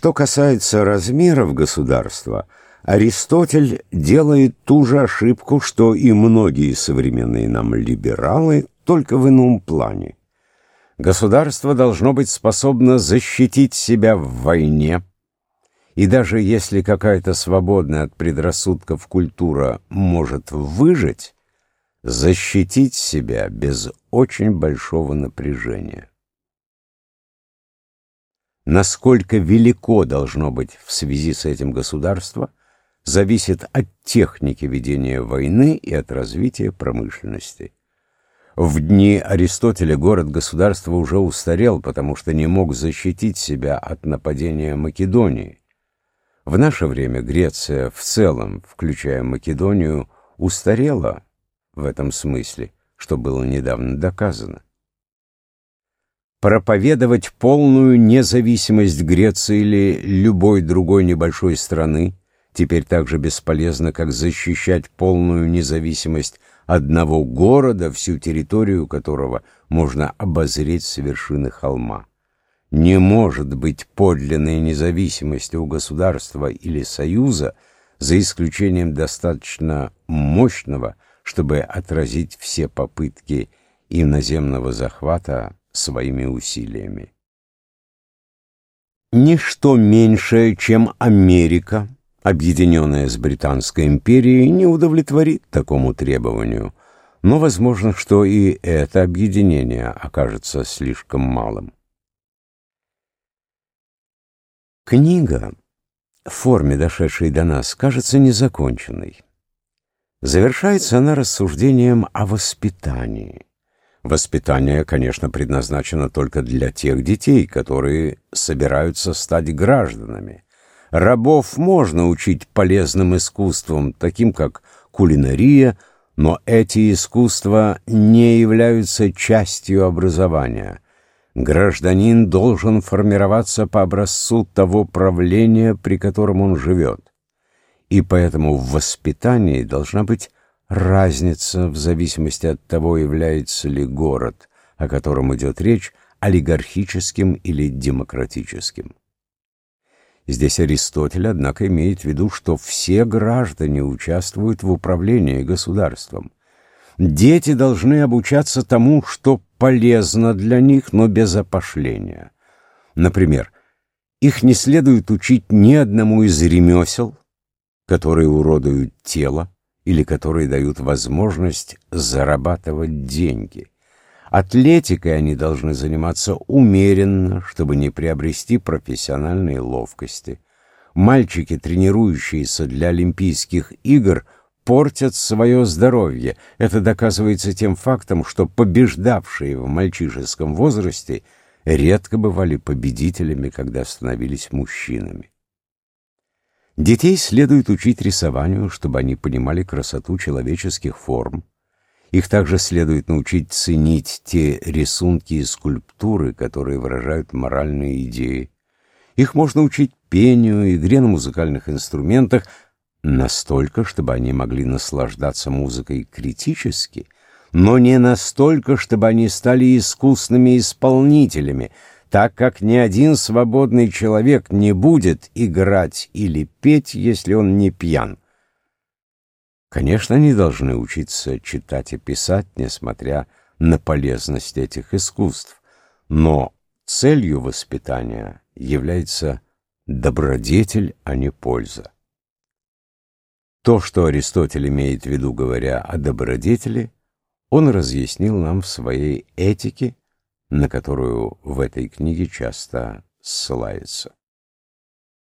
Что касается размеров государства, Аристотель делает ту же ошибку, что и многие современные нам либералы, только в ином плане. Государство должно быть способно защитить себя в войне, и даже если какая-то свободная от предрассудков культура может выжить, защитить себя без очень большого напряжения. Насколько велико должно быть в связи с этим государство, зависит от техники ведения войны и от развития промышленности. В дни Аристотеля город-государство уже устарел, потому что не мог защитить себя от нападения Македонии. В наше время Греция в целом, включая Македонию, устарела в этом смысле, что было недавно доказано. Проповедовать полную независимость Греции или любой другой небольшой страны теперь так же бесполезно, как защищать полную независимость одного города, всю территорию которого можно обозреть с вершины холма. Не может быть подлинной независимости у государства или союза, за исключением достаточно мощного, чтобы отразить все попытки иноземного захвата своими усилиями. Ничто меньшее, чем Америка, объединенная с Британской империей, не удовлетворит такому требованию, но возможно, что и это объединение окажется слишком малым. Книга, в форме дошедшей до нас, кажется незаконченной. Завершается она рассуждением о воспитании. Воспитание, конечно, предназначено только для тех детей, которые собираются стать гражданами. Рабов можно учить полезным искусствам, таким как кулинария, но эти искусства не являются частью образования. Гражданин должен формироваться по образцу того правления, при котором он живет. И поэтому в воспитании должна быть разница в зависимости от того, является ли город, о котором идет речь, олигархическим или демократическим. Здесь Аристотель, однако, имеет в виду, что все граждане участвуют в управлении государством. Дети должны обучаться тому, что полезно для них, но без опошления. Например, их не следует учить ни одному из ремесел, которые уродуют тело или которые дают возможность зарабатывать деньги. Атлетикой они должны заниматься умеренно, чтобы не приобрести профессиональные ловкости. Мальчики, тренирующиеся для Олимпийских игр, портят свое здоровье. Это доказывается тем фактом, что побеждавшие в мальчишеском возрасте редко бывали победителями, когда становились мужчинами. Детей следует учить рисованию, чтобы они понимали красоту человеческих форм. Их также следует научить ценить те рисунки и скульптуры, которые выражают моральные идеи. Их можно учить пению, игре на музыкальных инструментах, настолько, чтобы они могли наслаждаться музыкой критически, но не настолько, чтобы они стали искусными исполнителями — так как ни один свободный человек не будет играть или петь, если он не пьян. Конечно, они должны учиться читать и писать, несмотря на полезность этих искусств, но целью воспитания является добродетель, а не польза. То, что Аристотель имеет в виду, говоря о добродетели, он разъяснил нам в своей этике на которую в этой книге часто ссылается.